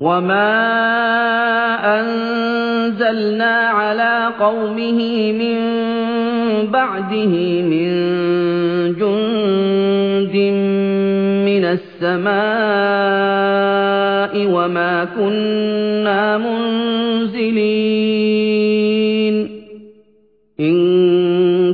وَمَا أَنزَلْنَا عَلَىٰ قَوْمِهِ مِن بَعْدِهِ مِن جُندٍ مِّنَ السَّمَاءِ وَمَا كُنَّا مُنزِلِينَ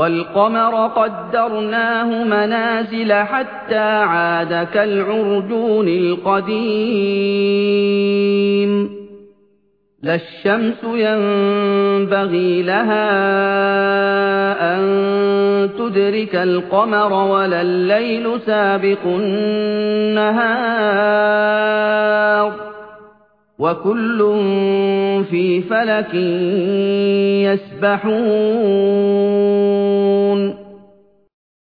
وَالْقَمَرَ قَدَّرْنَاهُ مَنَازِلَ حَتَّىٰ عَادَ كَالْعُرْجُونِ الْقَدِيمِ. لا الشمس ينبغي لها أن تدرك القمر ولا الليل سابق النهار. وكل في فلك يسبحون.